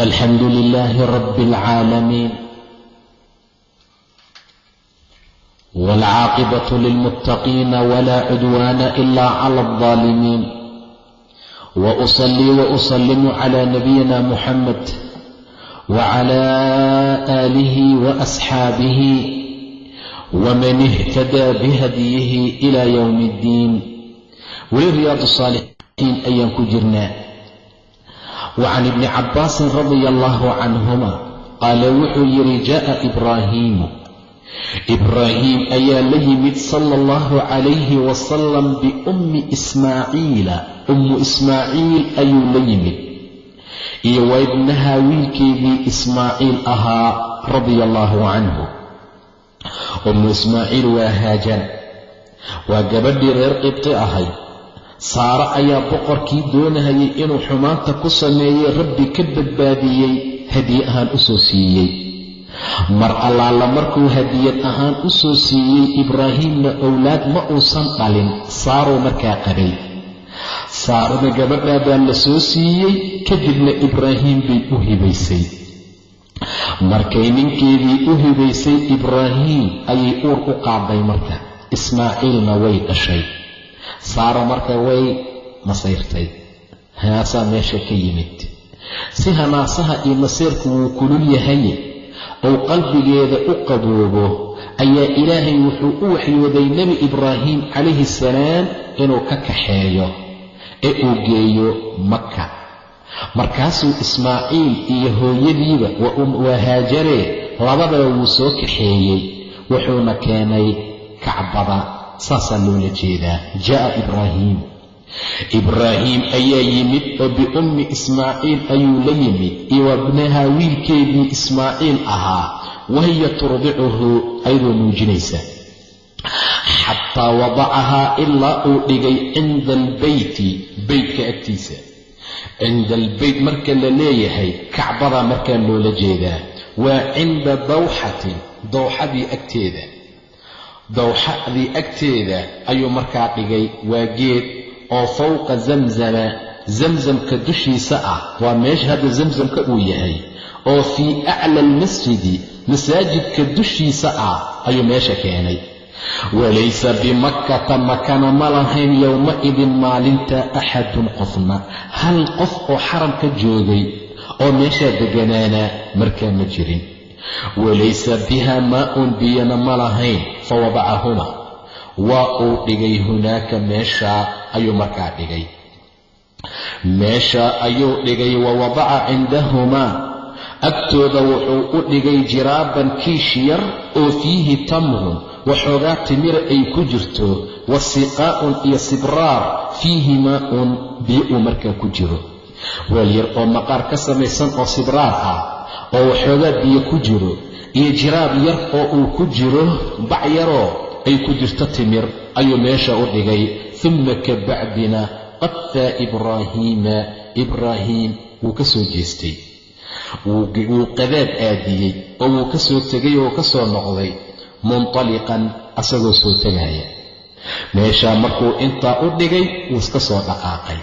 الحمد لله رب العالمين والعاقبة للمتقين ولا عدوان إلا على الظالمين وأصلي وأسلم على نبينا محمد وعلى آله وأصحابه ومن اهتدى بهديه إلى يوم الدين ولرياض الصالحين أيام wa can ibni cabbaasin radia allaahu canhuma qaala wuxuu yidhi ja'a ibraahiimu ibraahiim ayaa la yimid sala allahu calayhi wasalam biummi ismaaciila ummu ismaaciil ayuu la yimid iyo wa ibnaha wiilkeedii ismaaciil ahaa radia allaahu canhu ummu ismaaciil waa haajan waa gabadhii reer qibti ahayd saare ayaa boqorkii doonahayay inuu xumaanta ku sameeyey rabbi ka badbaadiyey hadiye ahaan u soo siiyey. Mar allaala markuu hadiyad ahaan u soo siiyey ibraahiimna owlaad ma uusan dhalin saaruu markaa qabay. Saarada gabadhaa baa la soo siiyey kadibna ibraahiim bay u hibaysay. Markay ninkeedii u hibaysay ibraahiim ayay uur u qaaday marka ismaaciilna way dhashay saara marka way masayrtay. Hanaasaa meesha ka yimid. Si hanaasaha iyo masayrku wuu kulul yahaye ou qalbigeeda u qaboobo ayaa ilaahay wuxuu u waxyooday nebi ibraahim calayhi salaam inuu ka kaxeeyo ee uu geeyo maka markaasuu ismaaciil iyo hooyadiiba waa haajaree labadaba wuu soo kaxeeyey wuxuuna keenay kacbada saasaa loola jeedaa. Jaa'a ibraahiim ibraahiim ayaa yimid oo biummi ismaaciil ayuu la yimid. Iyo wabnahaa wiilkeedii ismaaciil ahaa. Wahiya turdicuhu ayadoo nuujinaysa xataa wadacahaa ilaa uu dhigay cinda albeyti beytka agtiisa. Cinda albeyt marka la leeyahay kacbadaa markaa loola jeedaa. Waa cinda dawxatin dawxadii agteeda dawxadii agteeda ayuu markaa dhigay waa geed oo fowqa zamzama zamzamka dushiisa ah. Waa meesha hadda zamzamka uu yahay. Oo fii acla almasjidi masaajidka dushiisa ah ayuu meesha keenay. Walaysa bimakkata makana ma lahayn yowma-idin maalinta axadun qofna. Hal qof oo xaramka joogay oo meeshaa degganaana markaa ma jirin walaysa biha maa-un biyana ma lahayn fa wadacahuma waa uu dhigay hunaaka meeshaa ayuu markaa dhigay meesha ayuu dhigay wa wadaca cindahumaa agtooda wuxuu u dhigay jiraaban kiish yar oo fiihi tamrun waxoogaa timira ay ku jirto wa siqaa'un iyo sibraar fiihi maa-un biyo uu markaa ku jiro weel yar oo maqaar ka samaysan oo sibraar ah oo waxoogaa biyo ku jiro iyo jiraab yar oo uu ku jiro bac yaroo ay ku jirto timir ayuu meesha u dhigay. Uma ka bacdina qadfaa ibraahiima ibraahiim wuu ka soo jeestay. Wuu qadaad aadiyey oo wuu ka soo tegay oo ka soo noqday muntaliqan asagoo soo tegaya. Meeshaa markuu intaa u dhigay wuu iska soo dhaqaaqay.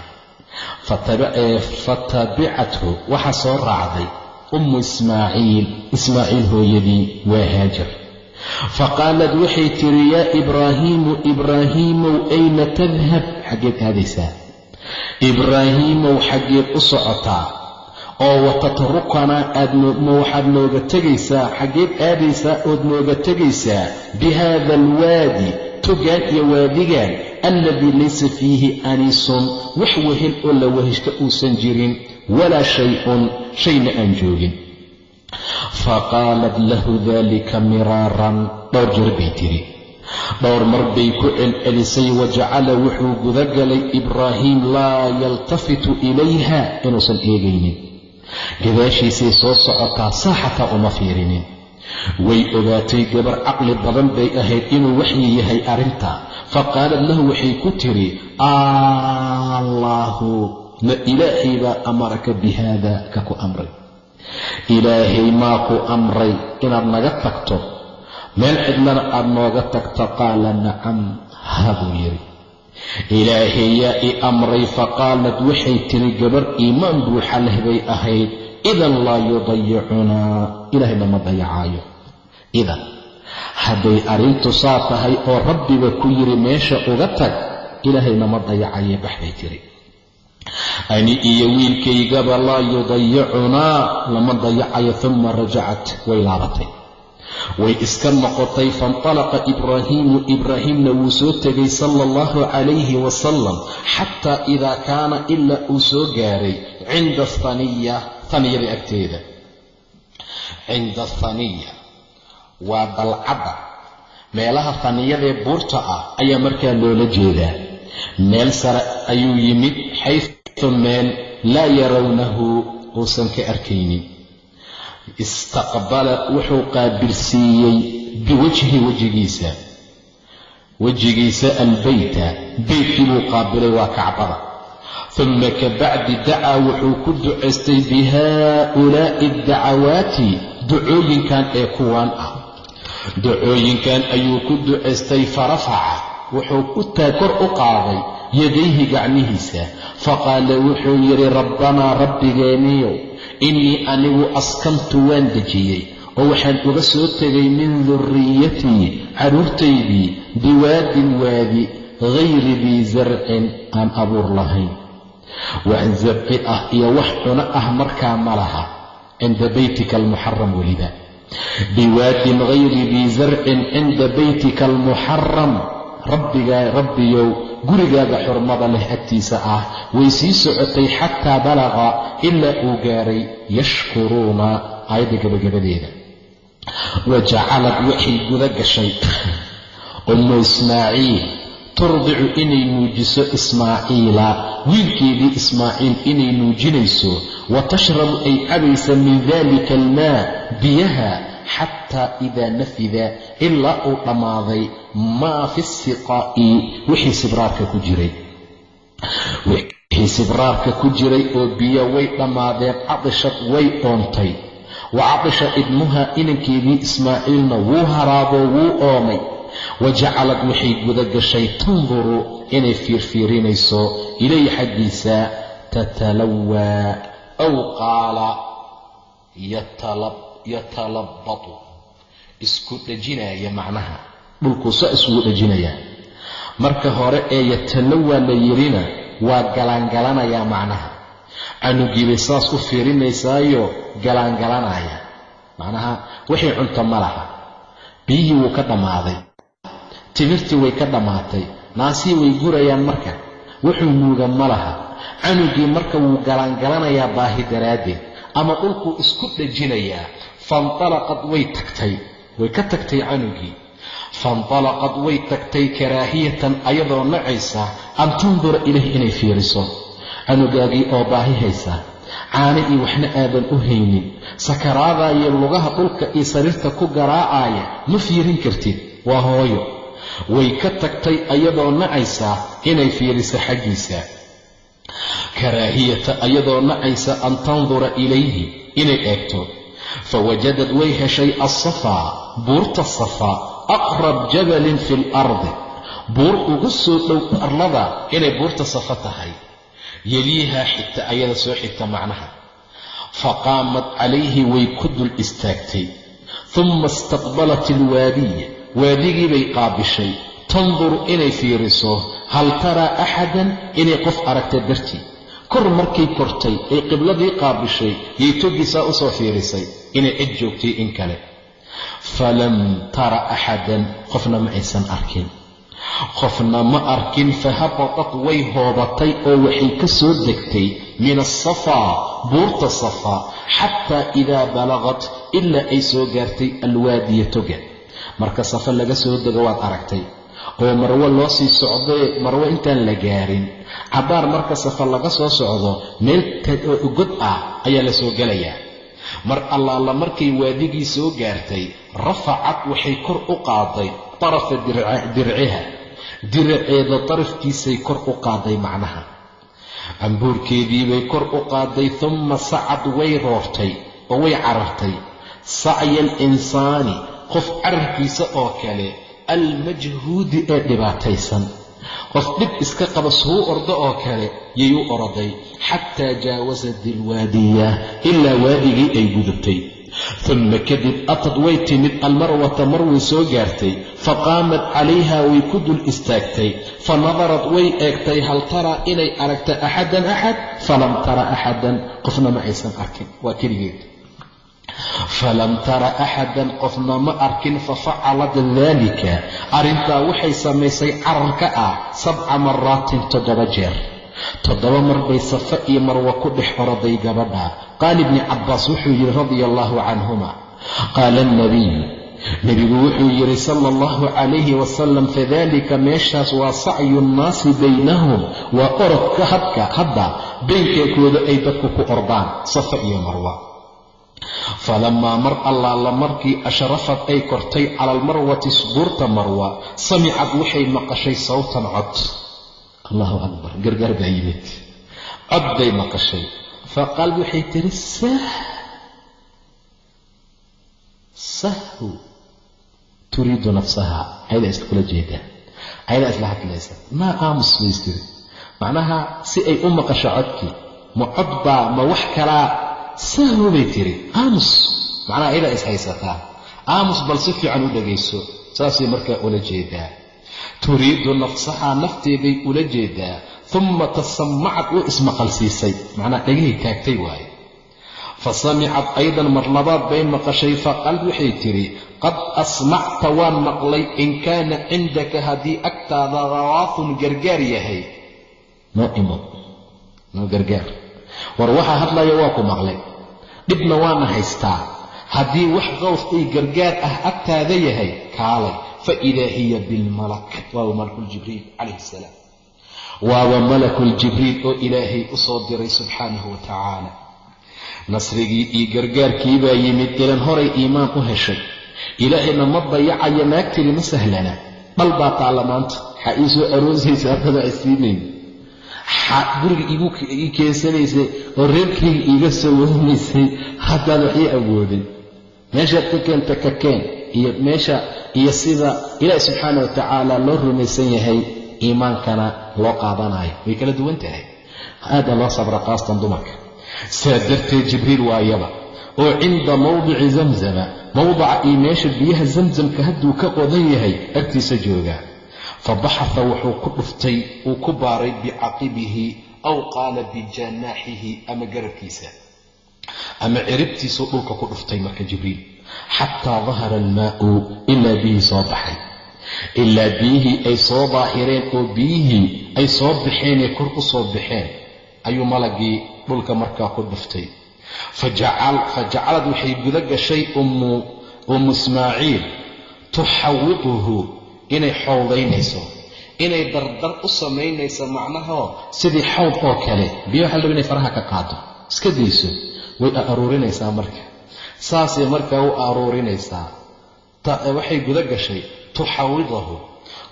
Fatabicathu waxaa soo raacday ummu ismaaciil ismaaciil hooyadii waa haajar faqaalad waxay tiri yaa ibraahiimu ibraahiimow ayna tadhab xaggeed aadaysaa ibraahiimow xaggeed u socotaa oo watatrukanaa aadma waxaad nooga tegaysaa xaggeed aadaysaa ood nooga tegaysaa bi haada alwaadi togaan iyo waadigan alladii laysa fiihi aniisun. Wax wehel oo la weheshta uusan jirin walaa shay-un shayna aan joogin faqaalat lahu dalika miraaran dhowr jeer bay tiri dhowr mar bay ku celcelisay wajacala wuxuu gudagalay ibraahiim laa yaltafitu ilayha inuusan eegaynin gadaashiisay soo socotaa saa xataa uma fiirinin way ogaatay gabar caqli badan bay ahayd inuu waxyi yahay arrinta fa qaalad lahu waxay ku tiri allaahu ma ilaahay baa amaraka bi haada ka ku amray. Ilaahay maa ku amray inaad naga tagto meel cidlana aad nooga tagto qaala nacam haa buu yidhi. Ilaahay yaa i amray faqaalad waxay tiri gabar iimaan buuxa leh bay ahayd idan laa yudayicunaa ilaahayna ma dayacaayo. Idan hadday arrintu saa tahay oo rabbiba ku yidhi meesha uga tag ilaahayna ma dayacaye bax bay tiri ani iyo wiilkaygaba laa yudayicunaa lama dayacayo uma rajacat way laabatay. Way iska noqotay faintalaqa ibraahiimu ibraahiimna wuu soo tegay sala allahu calayhi wasalam xataa idaa kaana ilaa uu soo gaaray cinda haniya haniyada agteeda. Cinda haniya waa dalcadda meelaha haniyadee buurta ah ayaa markaa loola jeedaa. Meel sare ayuu yimid xaysu meel laa yarawnahu uusan ka arkaynin. Istaqbala wuxuu qaabilsiiyey biwajhi wejigiisa. Wejigiisa albeyta beytkii buu qaabilay waa kacbada. Uma kabacdi dacaa wuxuu ku ducaystay bi haaulaa'i addacawaati ducooyinkan ee kuwaan ah. Ducooyinkan ayuu ku ducaystay farafaca wuxuu ku taa kor u qaaday yadayhi gacmihiisa. Faqaala wuxuu yidhi rabbanaa rabbigeeniyow innii anigu askantu waan dejiyey oo waxaan uga soo tegay min durriyatii carruurtaydii biwaadin waadi hayri dii zarcin aan abuur lahayn. Wax zarci ah iyo wax cuno ah markaa ma laha cinda beytika almuxaram weliba. Biwaadin hayri dii zarcin cinda beytika almuxaram rabbigaa rabbiyow gurigaaga xurmada leh agtiisa ah way sii socotay xataa balaqa ilaa uu gaaray yashkuruuna aayadda gabagabadeeda. Wa jacalad waxay guda gashay. Ummu ismaaciil turdicu inay nuujiso ismaaciila wiilkeedii ismaaciil inay nuujinayso wa tashrabu ay cabaysa min dalika almaa biyaha xataa idaa nafida ilaa uu dhammaaday maa fi siqaa'i wixii sibraarka ku jiray. Wixii sibraarka ku jiray oo biyo way dhammaadeen cadishad way oontay. Wa cadisha ibnuha inankeedii ismaaciilna wuu haraaboo wuu oomay. Wa jacalad waxay guda gashay tanduru inay fiirfiirinayso ilayhi xaggiisa tatalawaa aw qaala yatalabbatu. Isku dhejinaya macnaha. Dhulkuu saa isugu dhejinayaa marka hore ee yatalawaa la yidhina waa galaangalanayaa macnaha. Canugiibay saas u fiirinaysaayo galaangalanaya macnaha wixii cunto ma laha. Biyihii wuu ka dhammaaday. Timirtii way ka dhammaatay. Naasii way gurayaan marka. Wuxuu nuuga ma laha. Canugii marka wuu galaangalanayaa baahi daraaddeed. Ama dhulkuu isku dhejinayaa faintalaqad way tagtay way ka tagtay canugii faintalaqad way tagtay karaahiyatan ayadoo nacaysa an tandura ilayh inay fiiriso canugaagii oo baahi haysa caani iyo waxna aadan u haynin sakaraadaaya lugaha dhulka iyo sariirta ku garaacaya ma fiirin kartid waa hooyo way ka tagtay ayadoo nacaysa inay fiiriso xaggiisa karaahiyata ayadoo nacaysa an tandura ilayhi inay eegto fawajadad way heshay assafaa buurta safa aqrab jabalin fi lardi buur ugu soo dhow arlada inay buurta safa tahay yeliihaa xigta ayada soo xigta macnaha faqaamat calayhi way ku dul istaagtay uma istaqbalat ilwaadiya waadigii bay qaabishay tanduru inay fiiriso hal taraa axadan inay qof aragta dartii kor markay kortay ay qibladii qaabishay yay togisaa u soo fiirisay inay cid joogtay in kale. Falam tara axadan qofna ma aysan arkin. Qofna ma arkin fahabatat way hoobatay oo waxay ka soo degtay min asafaa buurta safaa xataa idaa balaqat ilaa ay soo gaartay alwaadiya toga marka safa laga soo dego waad aragtay. Oo marwo loo sii socdae marwo intaan la gaarin. Cabbaar marka safar laga soo socdo meel god ah ayaa la soo gelayaa mar allaala markay waadigii soo gaartay rafacad waxay kor u qaaday tarafa dirciha. Diraceeda darafkiisay kor u qaaday macnaha. Cambuurkeediibay kor u qaaday tumma sacad way roortay oo way carartay. Sacya alinsaani qof cararkiisa oo kale almajhuudi ee dhibaataysan qof dhib iska qaba suu ordo oo kale yay u oroday xataa jaawasat ilwaadiya ilaa waadigii ay gudubtay. Uma kadib atad way timid almarwata marway soo gaartay faqaamat calayha way ku dul istaagtay fanadarat way eegtay hal taraa inay aragta axadan axad falam tara axadan qofna ma aysan arkin. Waa keligeed falam tara axadan qofna ma arkin fafacalat daalika arrintaa waxay samaysay cararka ah sabca maraatin toddoba jeer. Toddoba mar bay safa iyo marwa ku dhex oroday gabadha. Qaala ibni cabbaas wuxuu yidhi radia allaahu canhuma. Qaala alnabiyu nebigu wuxuu yidhi sala allahu calayhi wasalam fadalika meeshaas waa sacyu nnaasi baynahum waa orodka hadka hadda beynkakooda ay dadku ku ordaan safa iyo marwa falamaa mar allaala markii ashrafad ay kortay cala almarwati subuurta marwa samicad waxay maqashay sawtan cod. Allahu akbar gargaar baa yimid. Cod bay maqashay. Faqaal waxay tiri sah sahhu turiidu nafsaha. Ayadaa isla kula jeedaa ayadaa isla hadlaysa maa aamus bays tiri. Macnaha si ay u maqasho codkii ma cod baa ma wax kalaa sahwu bay tiri aamus macnaha ayadaa is haysataa? Aamus bal si fiican u dhegayso saasay markaa ula jeedaa. Turiidu nafsahaa nafteeday ula jeedaa uma tasamacad u ismaqalsiisay macnaa dhagahay taagtay waaye. Fa samicad aydan mar labaad bay maqashay faqaal waxay tidhi qad asmacta waan maqlay in kaana cindaka haddii agtaada rawaafun gargaar yahay. Noo imo noo gargaar. War waxaa hadlaya waa ku maqlay dhibna waana haystaa. Haddii wax qowf ay gargaar ah agtaada yahay kaalay fa idaa hiya bilmalak waaba malakuljibriil calayhi salaam. Waaba malakuljibriil oo ilaahay u soo diray subxaanahu wa tacaala. Nasrigii iyo gargaarkii baa yimid ilan horay iimaan u heshay. Ilaahayna ma dayacayo naagtiri ma sahlana. Dhal baa taalla maanta. Waxaa ii soo aroosaysa haddada isiinayn guriga ii keensanaysay oo reerkayga iiga soo wadanaysay haddaad wax ii awoodin meeshaad ka keenta ka keen iyo meesha iyo sida ilaahi subxaana wa tacaala loo rumaysan yahay iimaankana loo qaadanayo. Way kala duwan tahay. Aada loo sabra qaastan dumarka. Saa darteed jibriil waayaba oo cinda mawdici zamzama mawdaca iyo meesha biyaha zamzamka hadduu ka qodan yahay agtiisa jooga fa baxaha wuxuu ku dhuftay uu ku baaray bicaqibihi aw qaala bijanaaxihi ama garabkiisa ama ciribtiisuu dhulka ku dhuftay marka jibriil xataa dahara almaa'u ilaa biyihii soo baxay ilaa biyihii ay soo daahireen oo biyihii ay soo baxeenee kor u soo baxeen ayuu malagii dhulka markaa ku dhuftay fa jacalad waxay guda gashay ummu ismaaciil tuxawiquhu inay xowdaynayso inay dardar u samaynayso macnahoo sidii xawd oo kale biyo waxa laba inay faraha ka qaado iska dayso way aruurinaysaa marka. Saasay markaa u aruurinaysaa waxay guda gashay tuxawidahu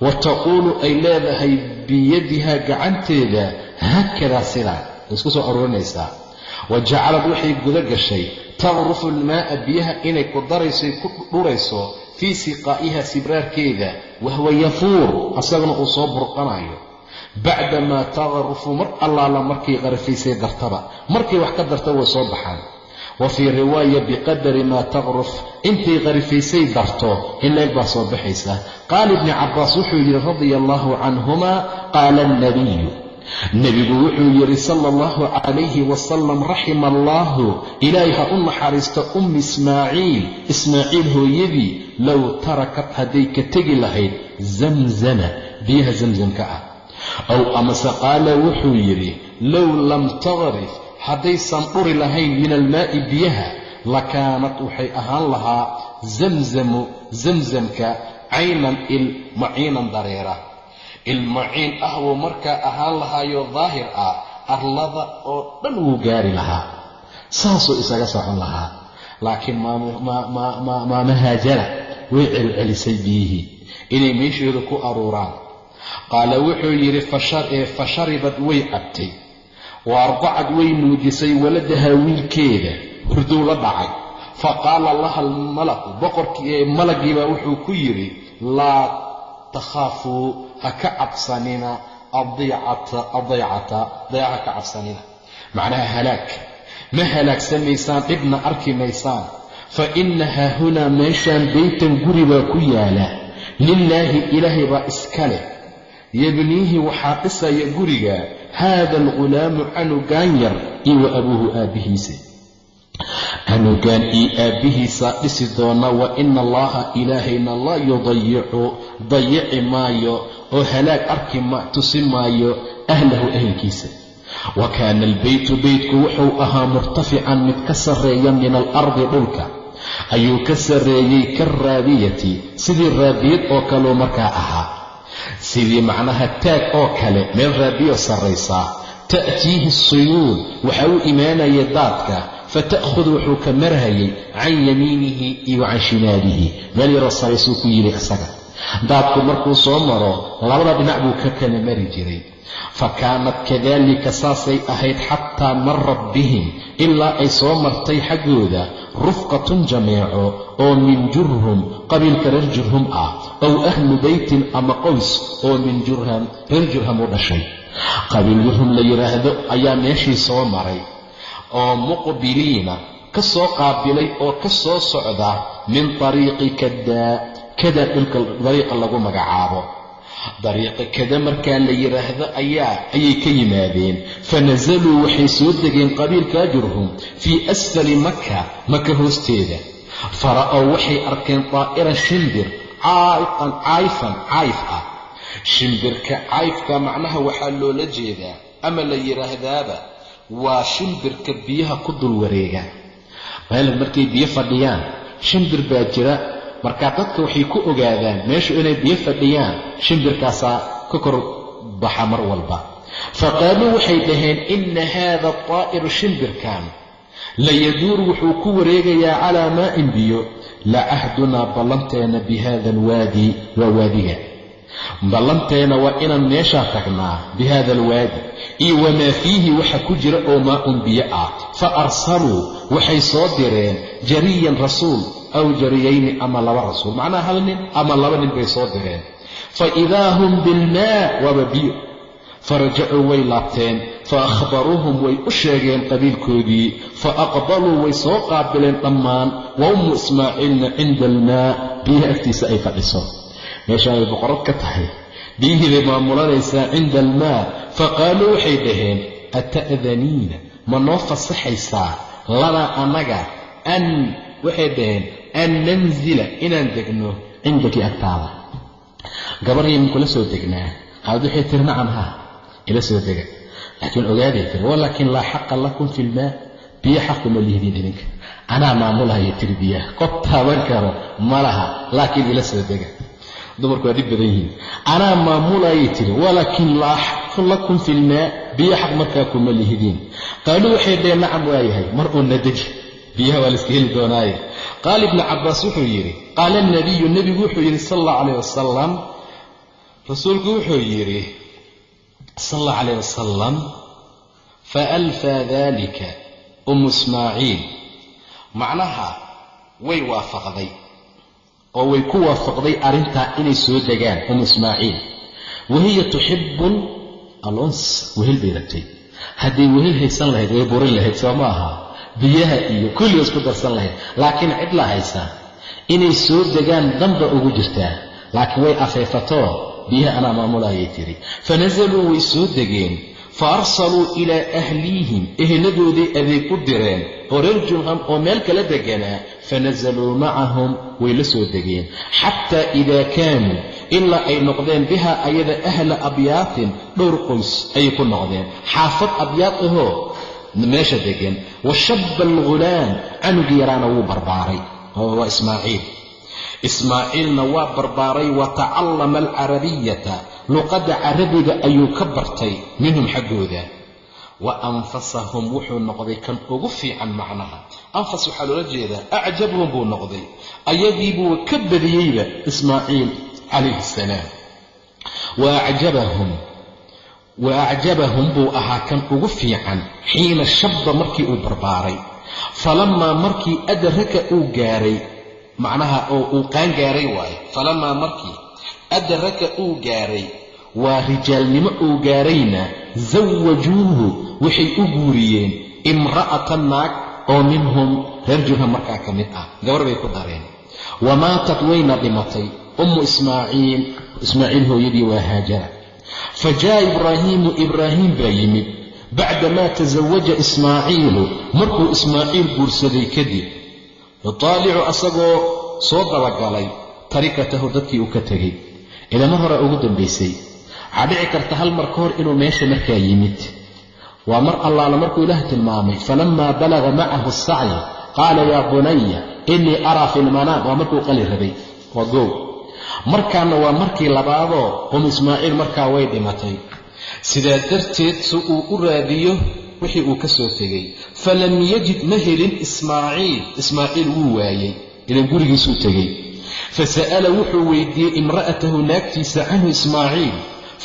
wa taquulu ay leedahay biyadiha gacanteeda haakadaa sidaa way isku soo aruurinaysaa wa jacalad waxay guda gashay taqrufu almaa'a biyaha inay ku daraysoy ku dhurayso fii siqaa'iha sibraarkeeda wahwa yafuur asagana uu soo burqanayo bacdamaa taqrufu mar allaala markay qarfaysay dartaba. Markay wax ka darta way soo baxaan. Wa fii riwaaya biqadari maa taqruf intay qarifaysay darto inleeg baa soo baxaysa. Qaala ibni cabbaas wuxuu yidhi radia allaahu canhuma qaala alnabiyu nebigu wuxuu yidhi sala allahu calayhi wasalam raxima allaahu ilaahay ha u naxariisto ummi ismaaciil. Ismaaciil hooyadii low tarakat hadday ka tegi lahayd zamzama biyaha zamsamka ah. Ow amase qaala wuxuu yidhi low lam taqrif haddaysan dhuri lahayn min almaa'i biyaha lakaanat waxay ahaan lahaa zamzamu zamzamka caynan il maciinan dareera il maciin ah wuu markaa ahaan lahaayo daahir ah arlada oo dhan wuu gaari lahaa. Saasuu isaga socon lahaa. Laakiin maama haajara way celcelisay biyihii inay meesheedu ku aruuraan. Qaala wuxuu yidhi fa sharibad way cabtay. Wa ardacad way nuujisay waladahaa wiilkeeda hurdow la dhacay. Fa qaala laha almalaku boqorkii malagiibaa wuxuu ku yidhi laa takhaafuu ha ka cabsanina adaycata dayaca ka cabsanina macnaha halaag ma halaagsamaysaan dhibna arki maysaan fa inna haahunaa meeshaan beytan guri baa ku yaalla lilaahi ilaahay baa iska leh yabniihi waxaa dhisaya guriga haada alghulaamu canugaan yar iyo wa abuuhu aabbihiisa canugaan iyo aabbihiisaa dhisi doona wa ina allaha ilaahayna laa yudayicu dayici maayo oo halaag arki tusi maayo ahlahu ahelkiisa wa kaana albeytu beytku wuxuu ahaa murtafican mid ka sarreeya min alardi dhulka. Ayuu ka sarreeyey karaabiyati sidii raabiyad oo kaleu markaa ahaa. Sidii macnaha taag oo kale meel raabiyo sarraysaa ta'tiihi suyuud waxaa u imaanaya daadka fata'khud wuxuu ka marhayay can yamiinihi iyo can shimaalihi meel yaroo saraysuu ku yidhi isaga daadku markuu soo maro labada dhinac buu ka kala mari jiray fa kaanat kadaalika saasay ahayd xataa marat bihim ilaa ay soo martay xaggooda rufqatun jameeco oo min jurhum qabiilka reer jurhum ah ow ahlu beytin ama qoys oo min jurham reer jurham u dhashay qabiil jurhum la yidhaahdo ayaa meeshii soo maray oo muqbiliina ka soo qaabilay oo ka soo socda min tariiqi kadaa kada dhulka dariiqa lagu magacaabo. Dariiqa kada markaa la yidhaahdo ayaa ayay ka yimaadeen. Fa nasaluu waxay soo degeen qabiilkaa jurhum fii asfali maka maka hoosteeda. Fara'ow waxay arkeen daa'ira shimbir caaiqan caayfan caayf ah. Shimbirka caayfka macnaha waxaa loola jeedaa ama la yidhaahdaaba waa shimbirka biyaha ku dul wareega meel markay biyo fadhiyaan shimbir baa jira. Markaa dadka waxay ku ogaadaan meeshu inay biyo fadhiyaan shimbirkaasaa ka kor baxa mar walba. Fa qaaluu waxay dhaheen inna haada taa'iru shimbirkan layaduuru wuxuu ku wareegayaa calaa maa'in biyo. La cahdunaa ballanteena bi haada alwaadi waa waadiga ballanteena waa inaan meeshaa tagnaa bi haada alwaadi. Iyo wamaa fiihi waxa ku jira oo maa-un biyo ah. Fa arsaluu waxay soo direen jariyan rasuul aw jariyayni ama laba rasuul. Macnaha hal nin ama laba nin bay soo direen. Fa idaa hum bilmaa waaba biyo. Farajacuu way laabteen fa akhbaruuhum way u sheegeen qabiilkoodii fa aqbaluu way soo qaabileen dhammaan. Wa ummu ismaaciilna cinda almaa biyaha agtiisa ay fadhiso meeshaan ay boqorad ka tahay. Biyihii bay maamulanaysaa cinda almaa fa qaaluu waxay dhaheen ata'daniina? Ma noo fasaxaysaa lanaa annaga an waxay dhaheen an nanzila inaan degno cindaki agtaada gabarhayman kula soo degnaa. Qaad waxay tiri nacam haa ila soo dega. Laakiin ogaaday tiri walaakin laa xaqa lakum fi lmaa biyo xaquma lihidiin idinka. Anaa maamulahaya tiri biyaha. Qof taaban karo ma laha laakiin ila soo dega dumarku waa dhib badan yihiin. Anaa maamulayay tiri walaakin laa xaqu lakum fi lmaa biyo xaq markaa kuma lihidiin qaaluu waxay dhaheen nacam waayahay mar uuna deji. Biyaha waa layska heli doonaaye. Qaala ibnu cabbaas wuxuu yidhi qaala alnabiyu nebigu wuxuu yidhi sal allahu calayh wasalam rasuulku wuxuu yidhi sal allahu calayh wasalam fa alfaa dalika umu ismaaciil. Macnaha way waafaqday oo way ku waafaqday arrintaa inay soo degaan umu ismaaciil. Wahiya tuxibu alons wehel bay rabtay. Hadday wehel haysan lahayd way burin lahayd soo ma aha. Biyaha iyo kulliga isku darsan lahayd. Laakiin cid la haysaa inay soo degaan danba ugu jirtaa laakiin way afeefatoo biyaha anaa maamulayay tiri. Fanazaluu way soo degeen fa arsaluu ilaa ahliihim eheladoodii adeeg u direen oo reer oo meel kala deganaa fanazaluu macahum way la soo degeen xataa idaa kaanuu ilaa ay noqdeen biha ayada ahla abyaatin dhowr qoys ayay ku noqdeen xaafad abyaad ahoo meesha degan wa shabba algulaam canugii yaraana wuu barbaaray waa ismaaciil ismaaciilna waa barbaaray wa tacallama alcarabiyata luqadda carabiga ayuu ka bartay minhum xaggooda. Wa anfasahum wuxuu noqday kan ugu fiican macnaha. Anfas waxaa loola jeedaa acjabhum buu noqday. Ayagiibuu ka badiyeyba ismaaciil calayhi assalaam wa acjabahum wa acjabahum buu ahaa kan ugu fiican xiina shabba markii uu barbaaray. Falamaa markii adraka uu gaaray macnaha oo uu qaan gaaray waaye falamaa markii adraka uu gaaray waa rijaalnimo uu gaarayna zawajuuhu waxay u guuriyeen imra'atan naag oo minhum reer jurham markaa ka mid ah. Gabar bay ku dareen. Wa maatat wayna dhimatay. Ummu ismaaciil ismaaciil hooyadii waa haajara fa jaa'a ibraahiimu ibraahiim baa yimid. Bacdamaa tasawaja ismaaciilu markuu ismaaciil guursaday kadib yutaalicu asagoo soo dabagalay tarikatahu dadkii uu ka tegey ilama hore ugu dambaysay waxaa dhici karta hal mar ka hor inuu meesha markaa yimid. Waa mar allaala markuu ilaah tilmaamay falammaa balaga macahu asacyi qaala yaa bunaya innii araa fi lmanaam waa markuu qali rabay. Waa goow. Markaana waa markii labaadoo um ismaaciil markaa way dhimatay. Sidaa darteed si uu u raadiyo wixii uu ka soo tegey falam yajid ma helin ismaaciil. Ismaaciil wuu waayey ilan gurigiisuu tegey fasa'ala wuxuu weydiiyey imra'atahu naagtiisa canhu ismaaciil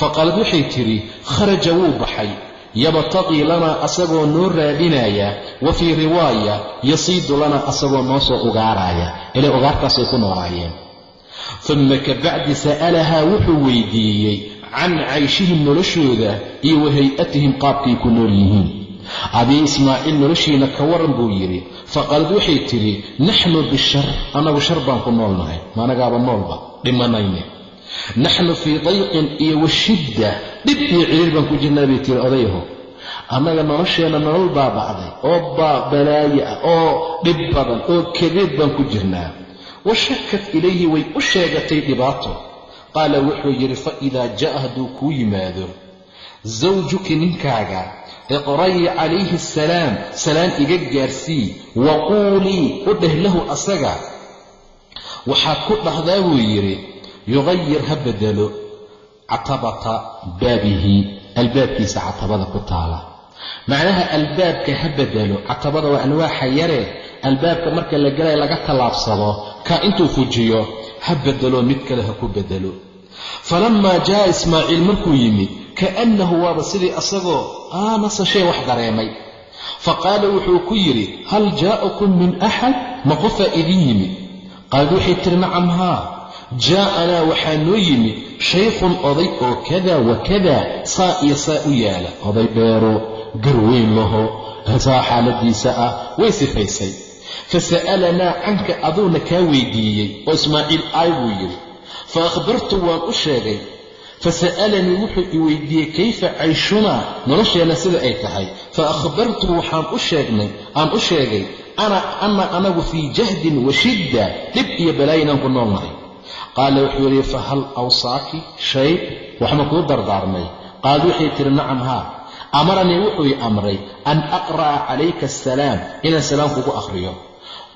faqaalad waxay tidhi kharaja wuu baxay yabtaqii lanaa asagoo noo raadinaya wa fii riwaaya yasiidu lanaa asagoo noo soo ugaaraya ilay ugaartaasay ku noolaayeen uma kabacdi sa'alahaa wuxuu weydiiyey can cayshihim noloshooda iyo wa hay'atihim qaabkay ku nool yihiin adii ismaaciil noloshiina ka waran buu yidhi faqaalad waxay tidhi naxnu bishar annagu shar baan ku noolnahay maanagaaba noolba dhimanayne naxnu fii dayqin iyo wa shidda dhib iyo ciriir baan ku jirnaa bay tiri odayaho annaga nolosheenna nolol baaba'day oo balaaye ah oo dhib badan oo kadeed baan ku jirnaa. Wa shakat ilayhi way u sheegatay dhibaato. Qaala wuxuu yidhi fa idaa ja'a hadduu kuu yimaado zawjuki ninkaaga iqra'ii calayhi asalaam salaan iga gaarsii wa quulii u dheh lahu asaga. Waxaad ku dhahdaa buu yidhi yugayir ha bedelo catabata baabihi. Albaabkiisa catabada ku taala. Macnaha albaabka ha bedelo catabada waa alwaaxa yare. Albaabka marka la gelaya laga tallaabsado kaa intuu fujiyo ha bedelo mid kale ha ku bedelo falammaa jaa'a ismaaciil markuu yimid kaannahu waaba sidii asagoo aanasa shay wax dareemay. Fa qaala wuxuu ku yidhi hal jaa'akum min axad ma qofaa idin yimid qaalad waxay tiri nacam haa. Jaa'anaa waxaa noo yimid shaykhun oday oo kada wa kada saa iyo saa u yaalla. Oday dheero garweyn laho saa xaaladiisa ah way sifaysay. Fa sa'alanaa canka aduuna kaa weydiiyey oo ismaaciil aay buu yidhi fa akhbartu waan u sheegay fasa'alanii wuxuu i weydiiyey kayfa cayshunaa nolosheenna sida ay tahay fa akhbartuhu waxaan u sheegnay aan u sheegay ana ana anagu fii jahdin wa shidda dhib iyo balaayin aan ku noolnahay qaala wuxuu yidhi fa hal awsaaki shay waxma kuu dardaarmay qaalad waxay tihi nacam haa amaranii wuxuu i amray an aqra'a calayka asalaam inaan salaam kugu akhriyo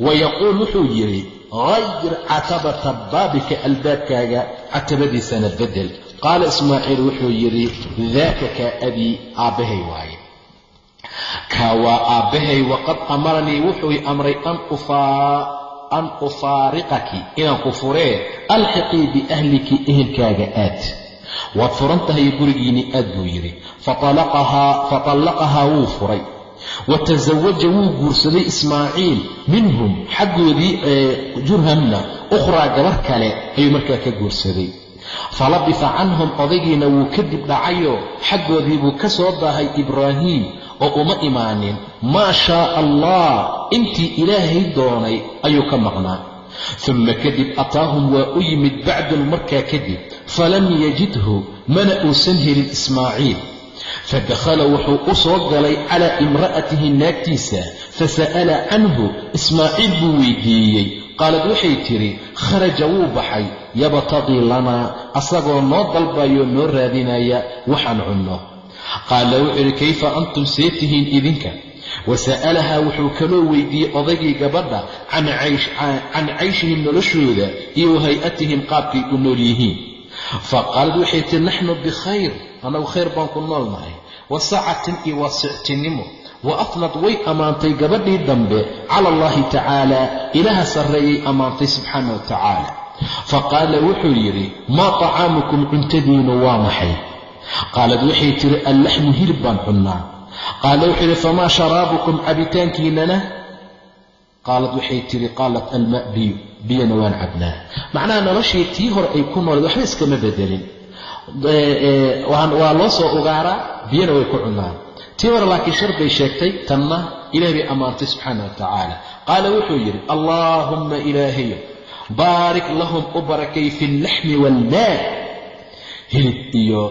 wa yaquul wuxuu yidhi hayir catabata baabika albaabkaaga catabadiisana bedel qaala ismaaciil wuxuu yidhi daaka kaa abii aabbahay waaye kaa waa aabbahay waqad amaranii wuxuu i amray an ufaariqaki inaan ku furee alxiqii biahliki ehelkaaga aad waad furan tahay gurigiinni aad buu yidhi fatallaqahaa wuu furay wa tasawaja wuu guursaday ismaaciil minhum xaggoodii jurhamna ukhraa gabar kale ayuu markaa ka guursaday. Falabisa canhum odaygiina wuu kadib dhacayoo xaggoodii buu ka soo daahay ibraahiim oo uma imaanin maa shaa allah intii ilaahay doonay ayuu ka maqnaa. Uma kadib ataahum waa u yimid bacdun markaa kadib falam yajidhu mana uusan helin ismaaciil fadakhala wuxuu u soo galay calaa imra'atihi naagtiisa fasa'ala canhu ismaaciil buu weydiiyey qaalad waxay tidhi kharaja wuu baxay yabtaqii lanaa asagoo noo dalbayoo noo raadinaya waxaan cunno qaala wuxuu idhi kayfa antum see tihiin idinka wa sa'alahaa wuxuu kaloo weydiiyey odaygii gabadha can cayshihim noloshooda iyo wa hay'atihim qaabkay u nool yihiin fa qaalad waxay tihi naxnu bikhayr annagu khayr baan ku nool nahay wa sacatin iyo waasictinimo wa afnad way ammaantay gabadhii dambe cala allahi tacaala ilaaha sarreeyay ammaantay subxaana wa tacaala fa qaala wuxuu yidhi maa طacaamukum cuntadiinu waa maxay qaalad waxay tihi allaxmu hilib baan cunnaa qaala wuxuu yidhi famaa sharaabukum cabitaankiinana qaalad waxay tihi qaalat alma biyo biyana waan cabnaa. Macnaha noloshii tii hore ay ku nooled waxba iskama bedelin. Waa loo soo ugaaraa biyana way ku cunaan. Tii hore laakiin shar bay sheegtay tanna ilaah bay ammaantay subxaana wa tacaala qaala wuxuu yidhi allaahumma ilaahayo baarik lahum u barakay fi allaxmi waalmaa hilib iyo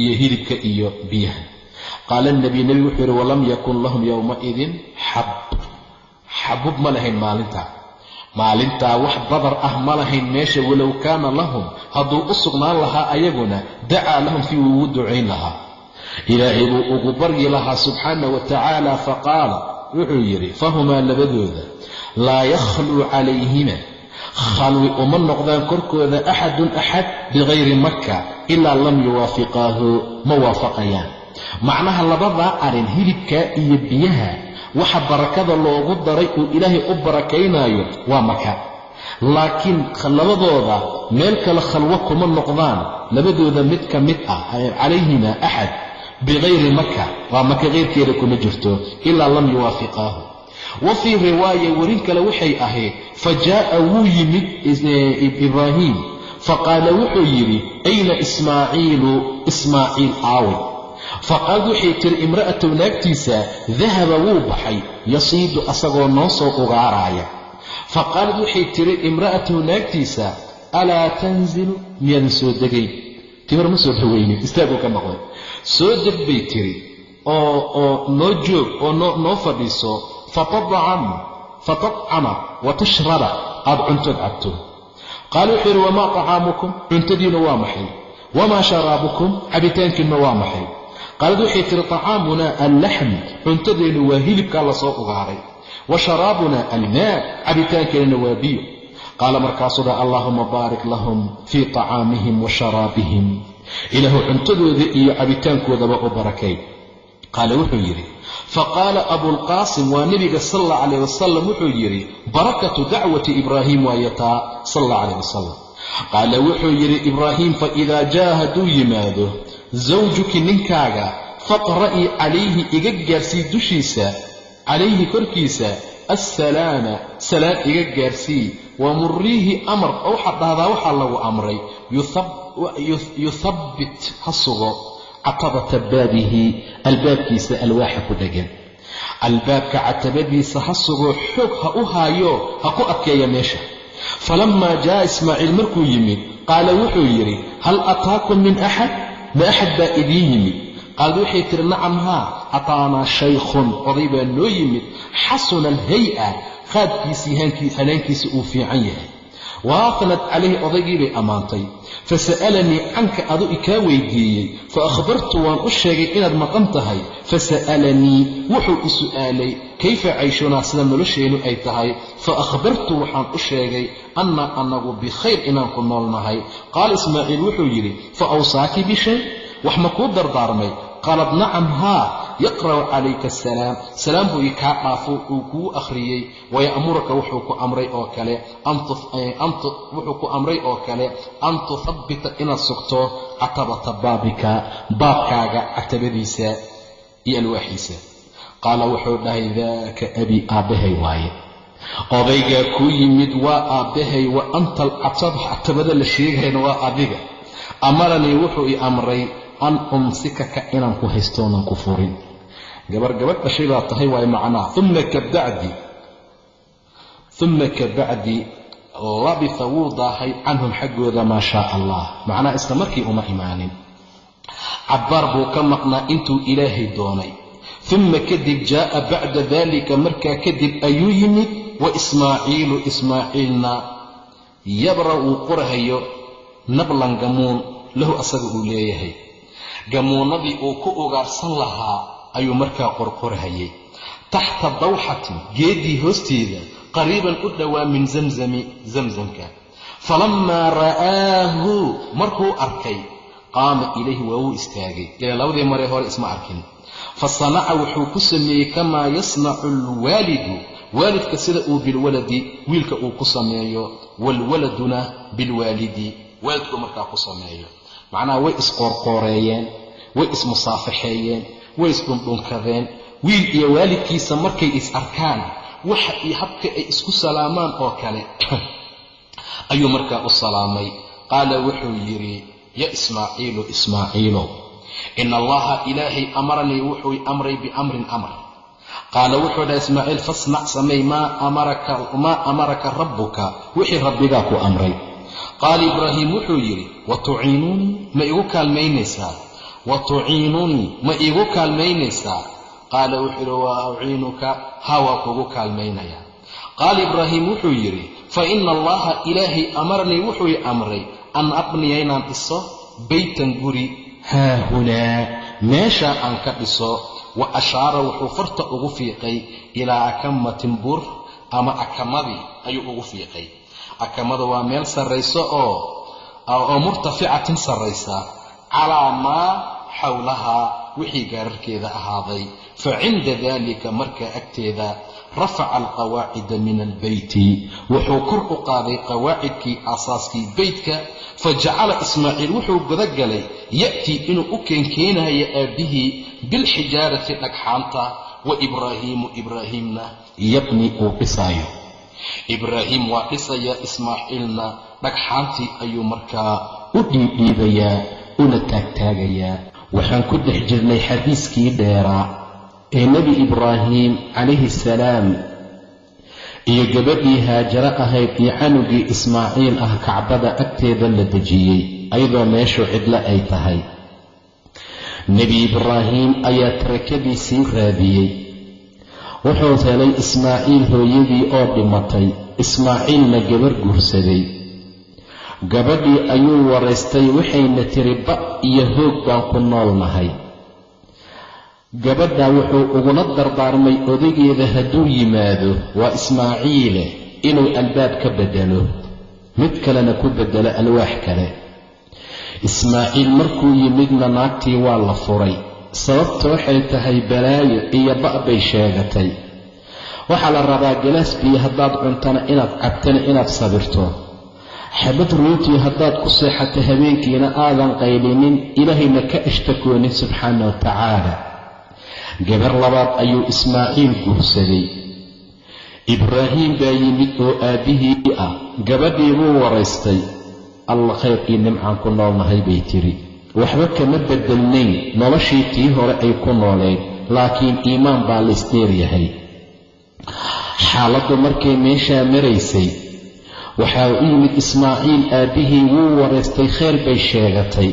iyo hilibka iyo biyaha. Qaala nabiy nebigu wuxuu yidhi walam yakun lahum yowmaidin xab xabub ma lahayn maalintaa maalintaa wax badar ah ma lahayn meesha walow kaana lahum. Hadduu u sugnaan lahaa ayaguna dacaa lahum fii ugu ducayn lahaa. Ilaahay buu ugu baryi lahaa subxaana wa tacaala faqaala wuxuu yidhi fahumaa labadooda laa yakhluu calayhima. Khalwi uma noqdaan korkooda axadun axad bikayri maka ilaa lam yuwaafiqaahu. Ma waafaqayaan. Macnaha labadaa arrin hilibkaa iyo biyaha waxa barakada loogu daray uu ilaahay u barakaynaayo waa maka laakiin labadooda meel kale khalwo kuma noqdaan labadooda mid ka mid ah calayhima axad bikayri maka waa maka keyrkeeda kuma jirto ilaa lam yuwaafiqaahu. Wa fii riwaaya werin kale waxay ahayd fa jaa'a wuu yimid ibraahiim faqaala wuxuu yidhi ayna ismaaciilu ismaaciil aaway faqaalad waxay tiri imra'atow naagtiisa dahaba wuu baxay yasiidu asagoo noo soo ugaaraaya faqaalad waxay tiri imra'atow naagtiisa alaa tanzilu miyaadan soo degayn timar ma soo dhowaynin istaaguu ka noqday soo deg bay tiri oo oo noo joog oo noo fadhiiso fatadcama wa tashraba aad cuntood cabto qaala wuxuu yidhi wamaa طacaamukum cuntadiinu waa maxay? Wamaa sharaabukum? Cabitaankiinna waa maxay qaalad waxay tihi طacaamunaa allaxm cuntadeennu waa hilibkaa la soo ugaaray. Wa sharaabunaa almaa cabitaankeenna waa biyo. Qaala markaasuu dha allaahuma baarik lahum fii طacaamihim wa sharaabihim. Ilaahu cuntadooda iyo cabitaankoodaba u barakay. Qaala wuxuu yidhi faqaala abulqaasim waa nebiga sal alla calayh wasalam wuxuu yidhi barakatu dacwati ibraahiim waayataa sal alla calayh wasalam qaala wuxuu yidhi ibraahiim faidaa jaa hadduu yimaado zawjuki ninkaaga faqra'ii calayhi iga gaarsii dushiisa calayhi korkiisa assalaama salaan iga gaarsii wa muriihi amar oo waxaad dhahdaa waxaa lagu amray yuthabbit ha sugo catabata baabihi albaabkiisa alwaaxa ku dhegan albaabka catabadiisa ha sugo xoog ha u haayo ha ku adkeeya meesha. Falammaa jaa'a ismaaciil markuu yimid qaala wuxuu yidhi hal ataakum min axad ma axad baa idiin yimid qaalad waxay tihi nacam haa ataanaa shaykhun oday baa noo yimid xasuna alhay-a qaadkiisii hanaankiisa uu fiican yahay waafnad calayhi odaygii bay ammaantay fasa'alanii canka adu ikaa weydiiyey fa akhbartu waan u sheegay inaad maqan tahay fasa'alanii wuxuu i su'aalay kayfa cayshunaa sida nolosheennu ay tahay fa akhbartu waxaan u sheegay anna anagu bikhayr inaan ku nool nahay qaala ismaaciil wuxuu yidhi fa awsaaki bishay wax ma kuu dardaarmay qaalad nacam haa yaqra'u calayka asalaam salaam buu ii kaa dhaafo uu kuu akhriyey waya'muruka wuxuu ku amray oo kale wuxuu ku amray oo kale an tuthabbita inaad sugto catabata baabika baabkaaga catabadiisa iyo alwaaxiisa qaala wuxuu dhahay daaka abi aabbahay waaye odaygaa kuu yimid waa aabbahay wa anta alcatab catabada la sheegayana waa adiga amaranii wuxuu i amray an umsikaka inaan ku haystoonan ku furin. Gabar gabadh dhashay baa tahay waaye macnaha uma kabacdi uma ka bacdi labitha wuu daahay canhum xaggooda maa shaa allah. Macnaha isla markii uma imaanin. Cabbaar buu ka maqnaa intuu ilaahay doonay. Uma kadib jaa'a bacda dalika markaa kadib ayuu yimid wa ismaaciilu ismaaciilna yabra wuu qorahayo nablan gamuun lahu asaga uu leeyahay gamuunnadii uu ku ugaarsan lahaa ayuu markaa qorqorhayay taxta dawxatin geeddii hoosteeda qariiban u dhowaa min zamzami zamzamka. Falammaa ra'aahu markuu arkay qaama ilayhi waa wuu istaagay. Ilaa labadii maree hore isma arkin. Fa sanaca wuxuu ku sameeyey kamaa yasnacu alwaalidu waalidka sida uu bilwaladi wiilka uu ku sameeyo waalwaladuna bilwaalidi waalidku markaa ku sameeyo macnaha way isqoorqooreeyeen way ismusaafaxeeyeen way isdhundhunkadeen. Wiil iyo waalidkiisa markay is arkaan waxa iyo habka ay isku salaamaan oo kale ayuu markaa u salaamay. Qaala wuxuu yidhi ya ismaaciilu ismaaciilow ina allaha ilaahay amaranii wuxuu amray biamrin amr. Qaala wuxuu dhaha ismaaciil fasnac samay maa amaraka rabbuka? Wixii rabbigaa ku amray qaala ibraahiim wuxuu yidhi wa tuciinuunii? Ma igu kaalmaynaysaa. Wa tuciinuunii? Ma iigu kaalmaynaysaa? Qaala wuxuu yidhi wa uciinuka? Ha waa kugu kaalmaynaya. Qaala ibraahiim wuxuu yidhi fa ina allaha ilaahay amaranii wuxuu i amray an abniya inaan dhiso baytan guri. Haahunaa meeshaa aan ka dhiso. Wa ashaara wuxuu farta ugu fiiqay ilaa akamatin bur ama akamadii ayuu ugu fiiqay akamada waa meel sarrayso oo oo murtaficatin sarraysa calaa maa xawlahaa wixii gaararkeeda ahaaday. Fa cinda daalika markaa agteeda rafaca alqawaacida min albeyti. Wuxuu kor u qaaday qawaacidkii aasaaskii beytka. Fa jacala ismaaciil wuxuu gudagalay ya'tii inuu u keenkeenayo aabbihii bilxijaarati dhagxaanta wa ibraahiimu ibraahiimna yabni uu dhisaayo ibraahiim waa dhisaya ismaaciilna dhagxaantii ayuu markaa u dhiidhiibayaa una taagtaagayaa. Waxaan ku dhex jirnay xadiiskii dheeraa ee nebi ibraahim calayhi salaam iyo gabadhii haajaro ahayd iyo canugii ismaaciil ah kacbada agteeda la dejiyey ayadoo meeshu cidlo ay tahay. Nebi ibraahim ayaa tarakadiisii raadiyey wuxuu helay ismaaciil hooyadii oo dhimatay. Ismaaciilna gabar guursaday. Gabadhii ayuu waraystay waxayna tiri ba iyo hoog baan ku nool nahay. Gabadha wuxuu ugula dardaarmay odageeda hadduu yimaado waa ismaaciile inuu albaab ka beddelo. Mid kalena ku beddelo alwaax kale. Ismaaciil markuu yimidna naagtii waa la furay sababta waxay tahay balaayo iyo ba' bay sheegatay. Waxaa la rabaa galaas biyo haddaad cuntana inaad cabtana inaad sabirto. Xabad ruutii haddaad ku seexato habeenkiina aadan qaylinin ilaahayna ka ashtakoonin subxaana wa tacaala. Gabar labaad ayuu ismaaciil guursaday. Ibraahiim baa yimid oo aabbihii ah. Gabadhii buu waraystay. Alla khayrkii nimcaan ku noolnahay bay tidhi waxba kama beddelnayn noloshii tii hore ay ku nooleed laakiin iimaan baa laysdheeryahay xaaladdu markay meeshaa maraysay waxaa u yimid ismaaciil aabbihii wuu waraystay khayr bay sheegatay.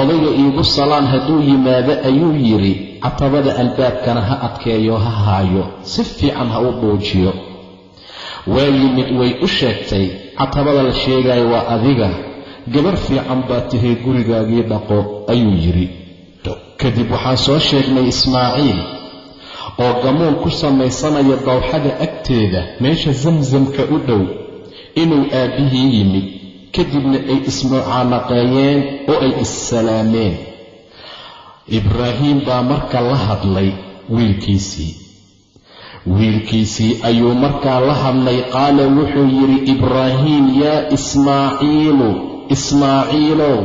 Odayga iigu salaan hadduu yimaado ayuu yidhi catabada albaabkana ha adkeeyo ha haayo si fiican ha u dhuujiyo waa yimid way u sheegtay catabada la sheegaayo waa adiga gabar fiican baa tihay gurigaagii dhaqo ayuu yidhi. Kadib waxaan soo sheegnay ismaaciil oo gamuun ku samaysanaya dawxada agteeda meesha samsamka u dhow inuu aabbihii yimid. Kadibna ay ismucaanaqeeyeen oo ay issalaameen. Ibraahiim baa marka la hadlay wiilkiisii. Wiilkiisii ayuu markaa la hadlay qaala wuxuu yidhi ibraahiim yaa ismaaciilu ismaaciilow